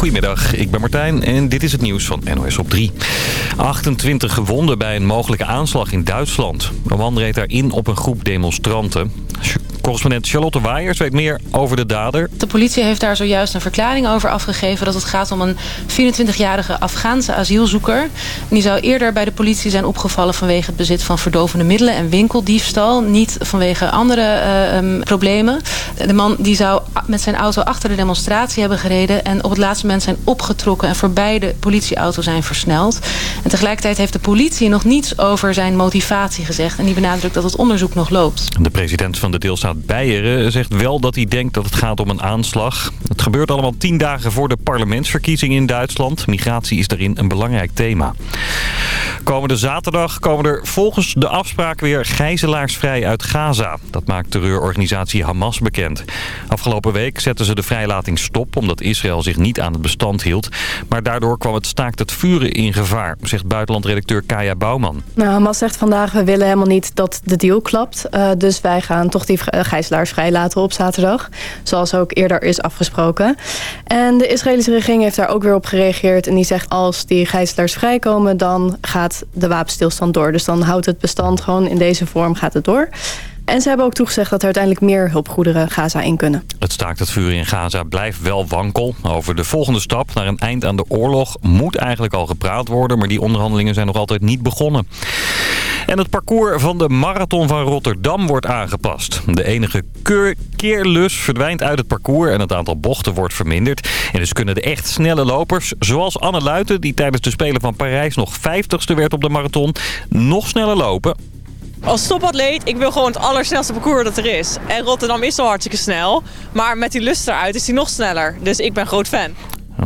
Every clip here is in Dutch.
Goedemiddag, ik ben Martijn en dit is het nieuws van NOS op 3. 28 gewonden bij een mogelijke aanslag in Duitsland. Een man reed daarin op een groep demonstranten. Correspondent Charlotte Waaiers weet meer over de dader. De politie heeft daar zojuist een verklaring over afgegeven... dat het gaat om een 24-jarige Afghaanse asielzoeker. Die zou eerder bij de politie zijn opgevallen... vanwege het bezit van verdovende middelen en winkeldiefstal. Niet vanwege andere uh, problemen. De man die zou met zijn auto achter de demonstratie hebben gereden... en op het laatste moment zijn opgetrokken... en voorbij de politieauto zijn versneld. En tegelijkertijd heeft de politie nog niets over zijn motivatie gezegd... en die benadrukt dat het onderzoek nog loopt. De president van de deelstaat Beieren zegt wel dat hij denkt dat het gaat om een aanslag. Het gebeurt allemaal tien dagen voor de parlementsverkiezingen in Duitsland. Migratie is daarin een belangrijk thema. Komende zaterdag komen er volgens de afspraak weer gijzelaars vrij uit Gaza. Dat maakt terreurorganisatie Hamas bekend. Afgelopen week zetten ze de vrijlating stop omdat Israël zich niet aan het bestand hield. Maar daardoor kwam het staakt het vuren in gevaar, zegt buitenlandredacteur Kaya Bouwman. Nou, Hamas zegt vandaag we willen helemaal niet dat de deal klapt. Uh, dus wij gaan toch die gijzelaars vrijlaten op zaterdag. Zoals ook eerder is afgesproken. En de Israëlische regering heeft daar ook weer op gereageerd. En die zegt als die gijzelaars vrijkomen dan gaat de wapenstilstand door. Dus dan houdt het bestand gewoon in deze vorm gaat het door. En ze hebben ook toegezegd dat er uiteindelijk meer hulpgoederen Gaza in kunnen. Het staakt het vuur in Gaza blijft wel wankel. Over de volgende stap naar een eind aan de oorlog moet eigenlijk al gepraat worden. Maar die onderhandelingen zijn nog altijd niet begonnen. En het parcours van de Marathon van Rotterdam wordt aangepast. De enige keerlus verdwijnt uit het parcours en het aantal bochten wordt verminderd. En dus kunnen de echt snelle lopers, zoals Anne Luiten... die tijdens de Spelen van Parijs nog 50ste werd op de marathon, nog sneller lopen. Als stopatleet, ik wil gewoon het allersnelste parcours dat er is. En Rotterdam is al hartstikke snel. Maar met die lust eruit is hij nog sneller. Dus ik ben groot fan.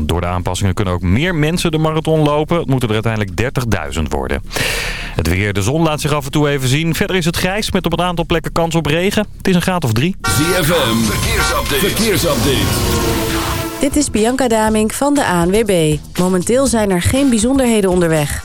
Door de aanpassingen kunnen ook meer mensen de marathon lopen. Het moeten er uiteindelijk 30.000 worden. Het weer, de zon laat zich af en toe even zien. Verder is het grijs met op een aantal plekken kans op regen. Het is een graad of drie. ZFM, verkeersupdate. verkeersupdate. Dit is Bianca Damink van de ANWB. Momenteel zijn er geen bijzonderheden onderweg.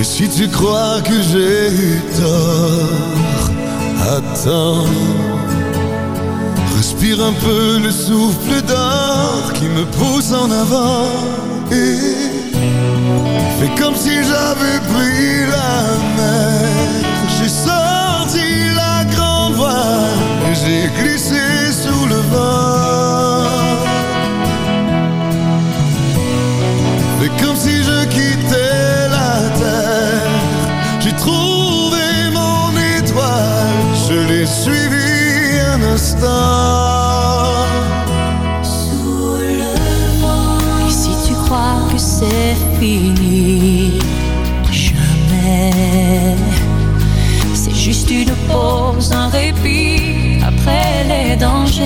Et si tu crois que j'ai eu tort, attends. Respire un peu le souffle d'or qui me pousse en avant. Et fais comme si j'avais pris la mer. J'ai sorti la grande voile et j'ai glissé sous le vent.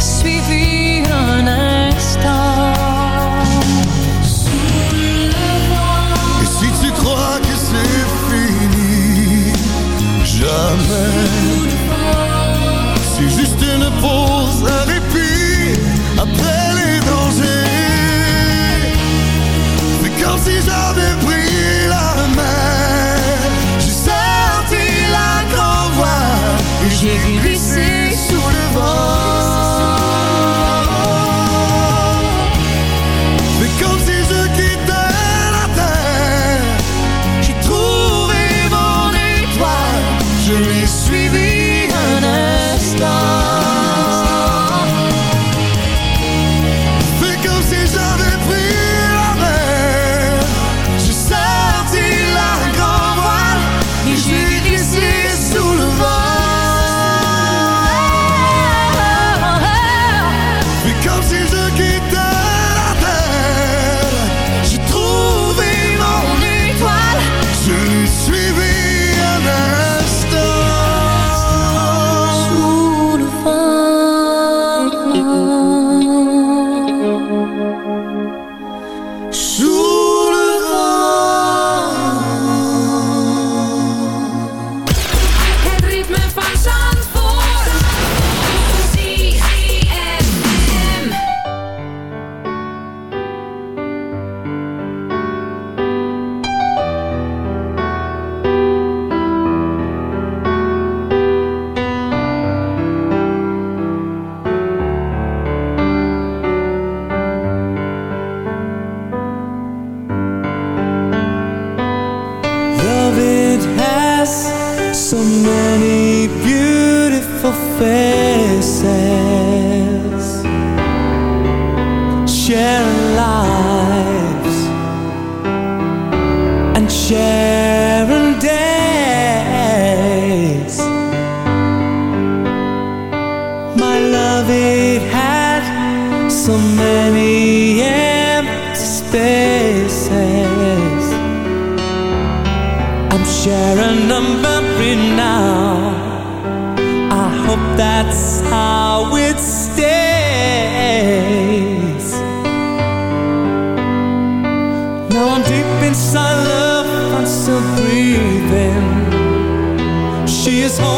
suivi un instant. Et si tu crois que c'est fini, jamais. C'est juste une pause, un répit après les dangers. Mais comme si j'avais love it had so many empty spaces. I'm sharing a memory now. I hope that's how it stays. Now I'm deep inside love, I'm still breathing. She is home.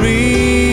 reach.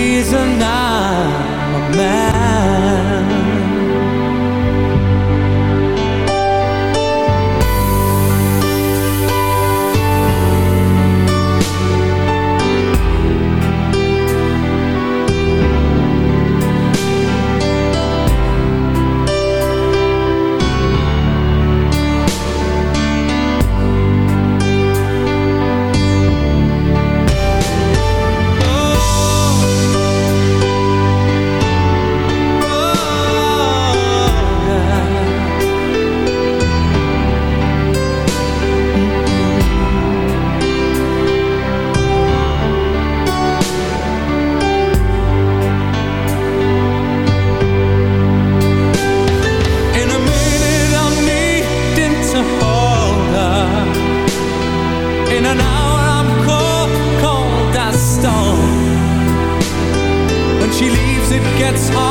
gets hard.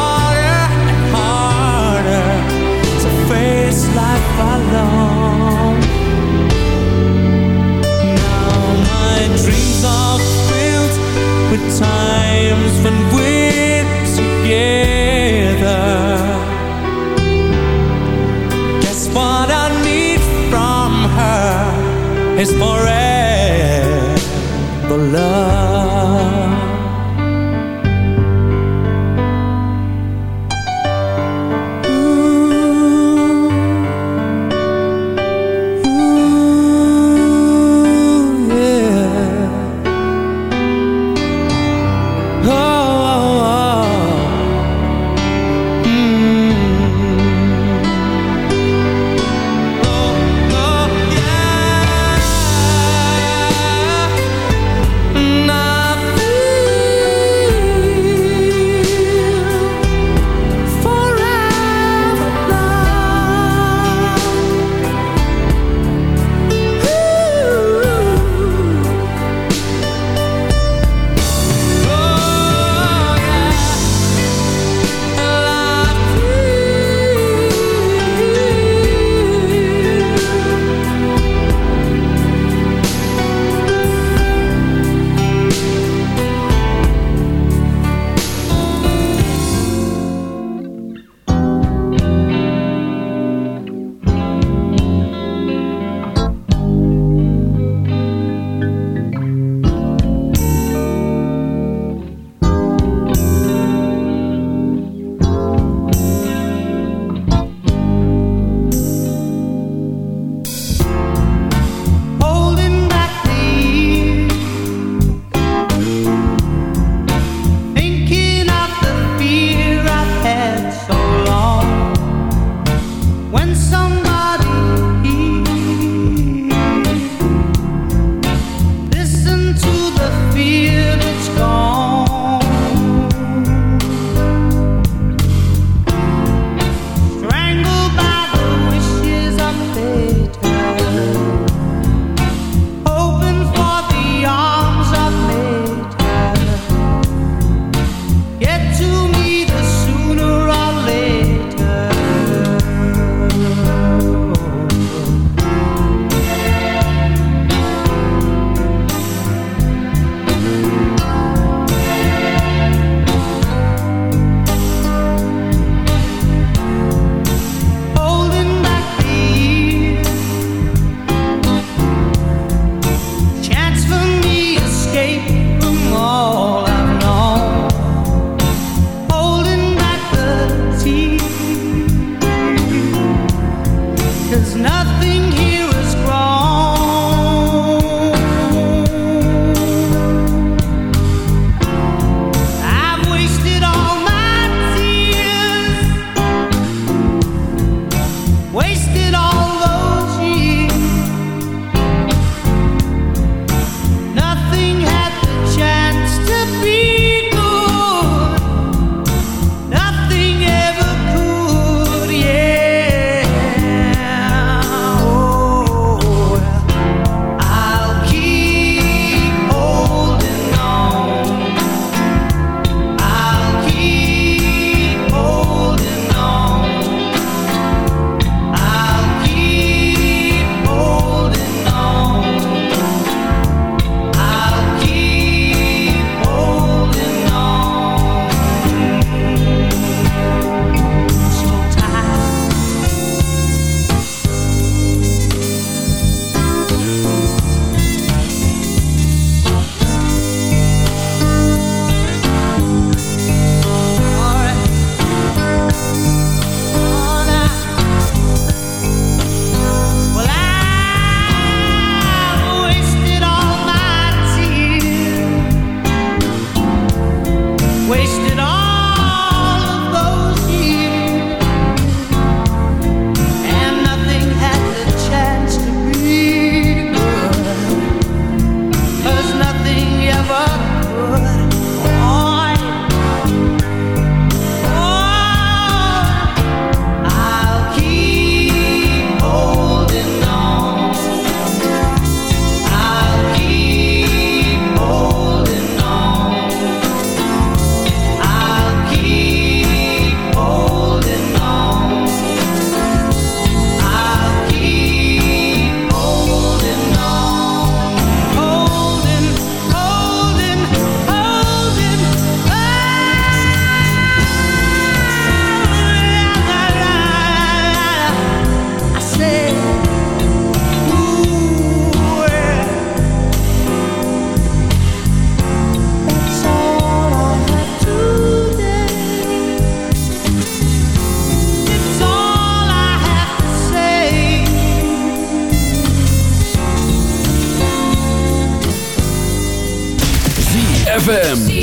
ZFM.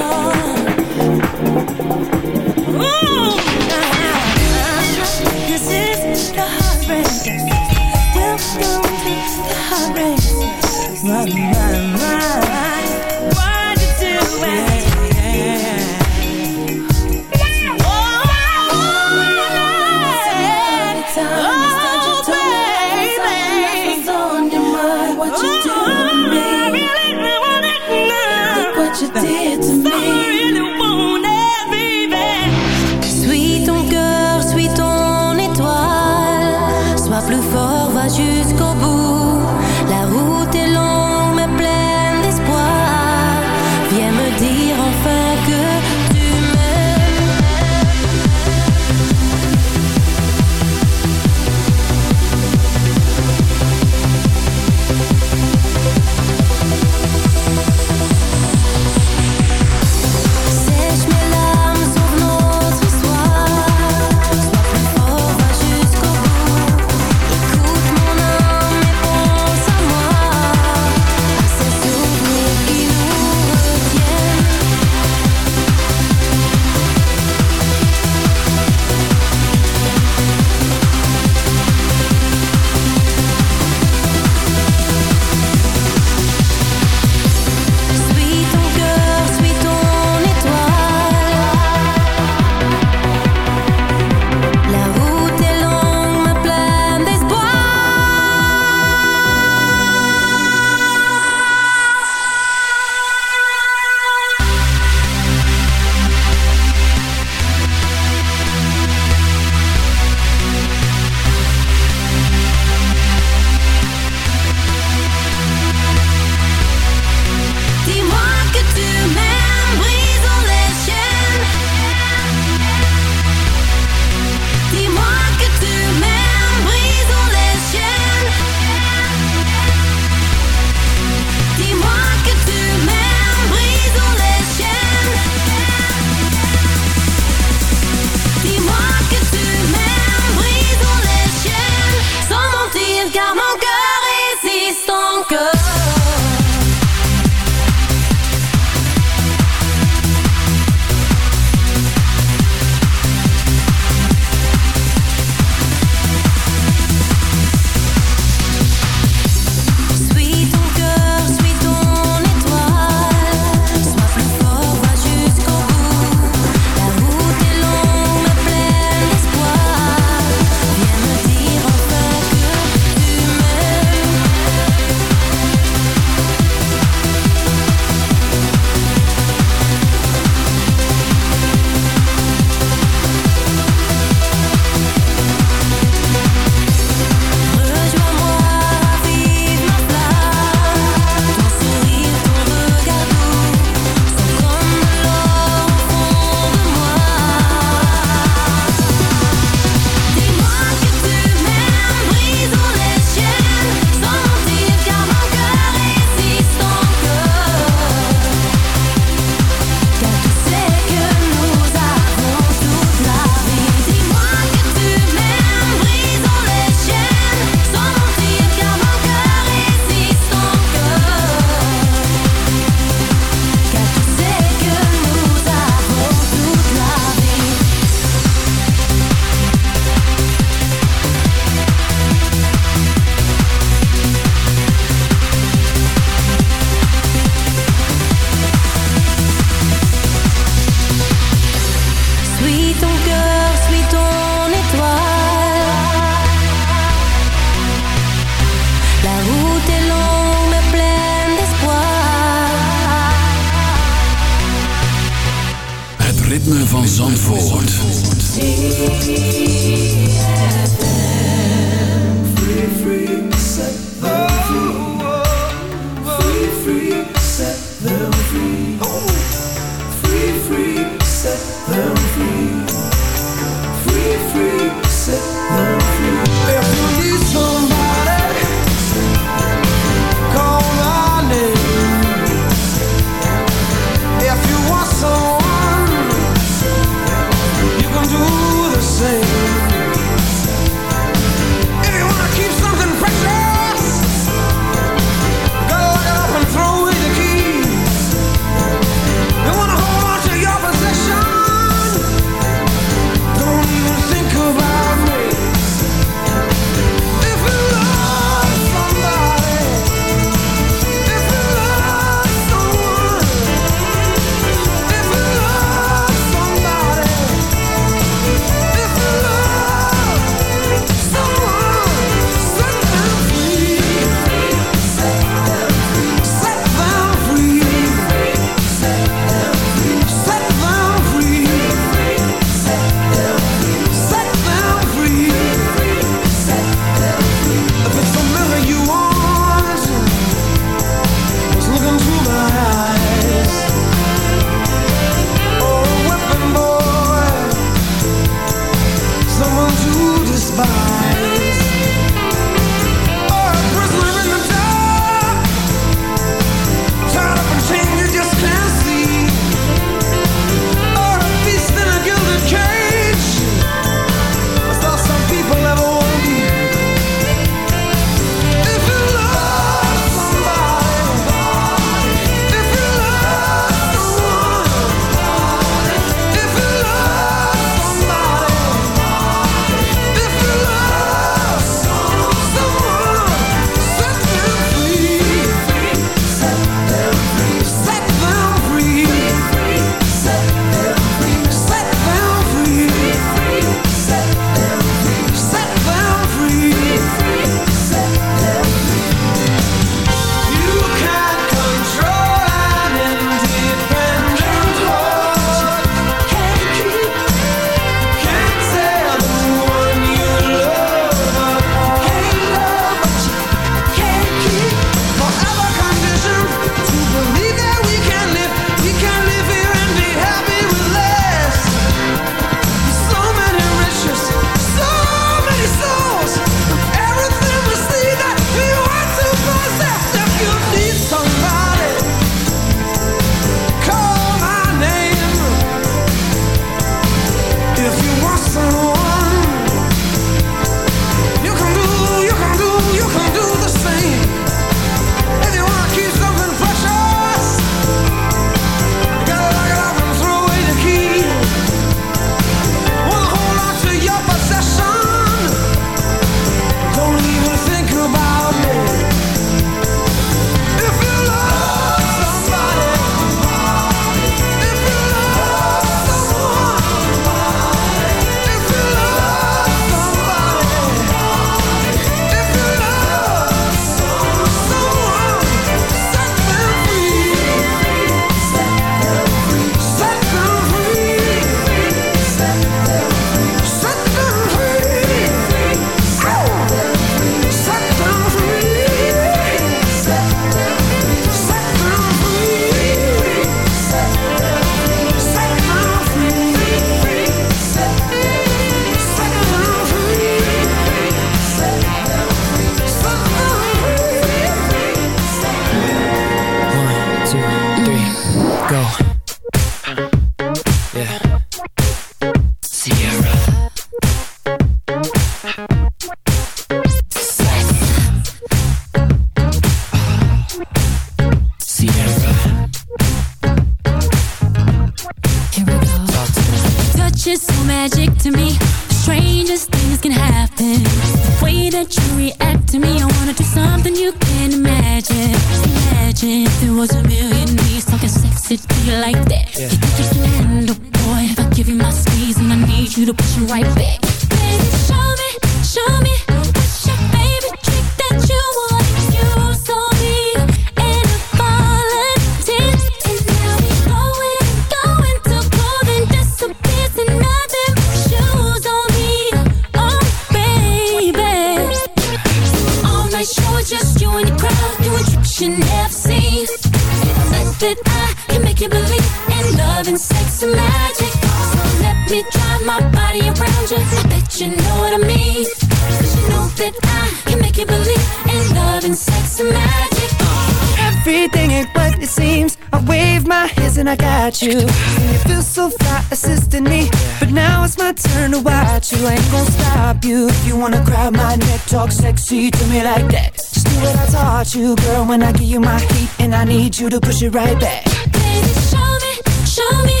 Sexy to me like that. Just do what I taught you, girl. When I give you my heat, and I need you to push it right back. Baby, show me, show me.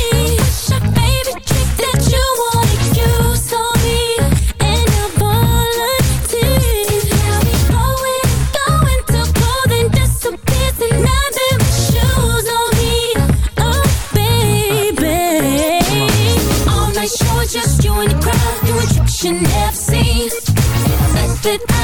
That you? And. Now we nothing but shoes on me. Oh, baby. All night just you and crowd tricks you never seen. That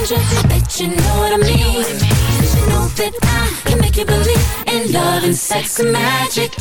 around you. I bet you know what I mean. 'Cause you know that I can make you believe in love and sex and magic.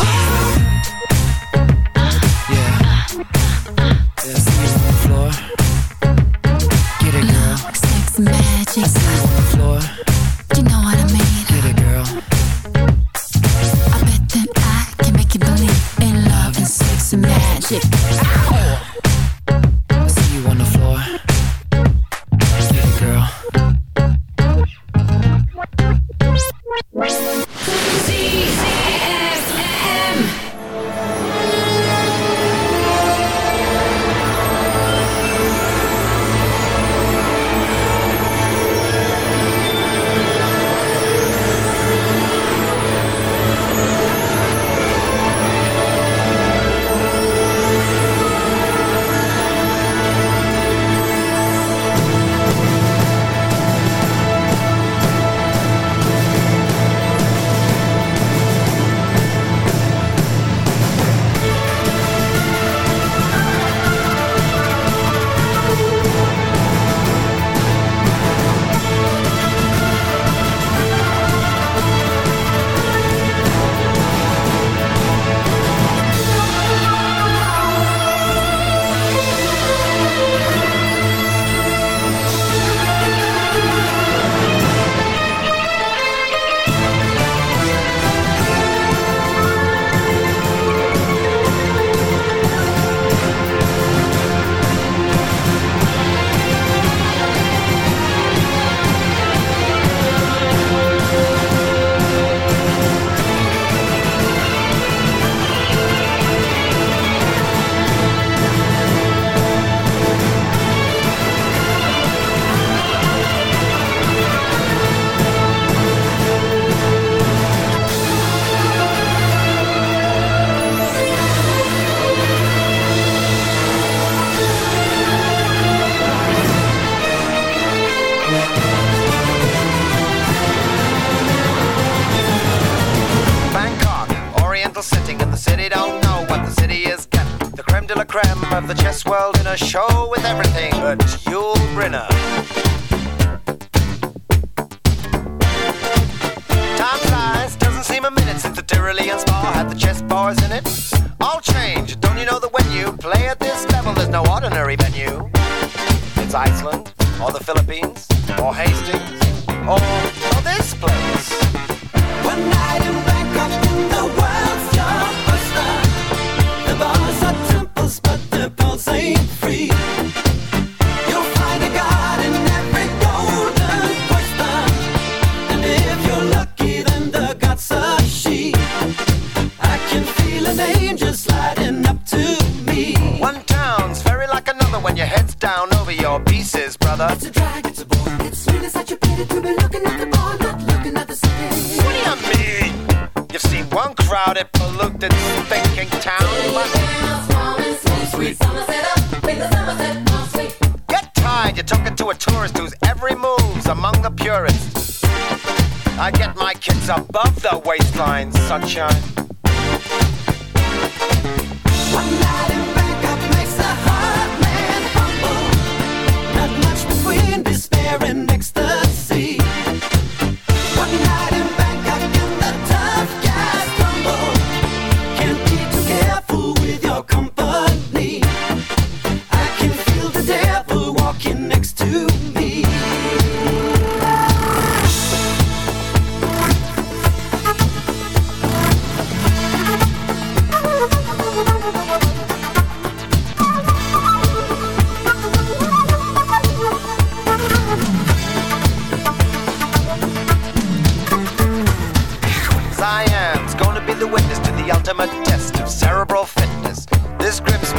Tyrolean spa had the chess bars in it. All change, don't you know that when you play at this level, there's no ordinary venue? It's Iceland, or the Philippines, sunshine.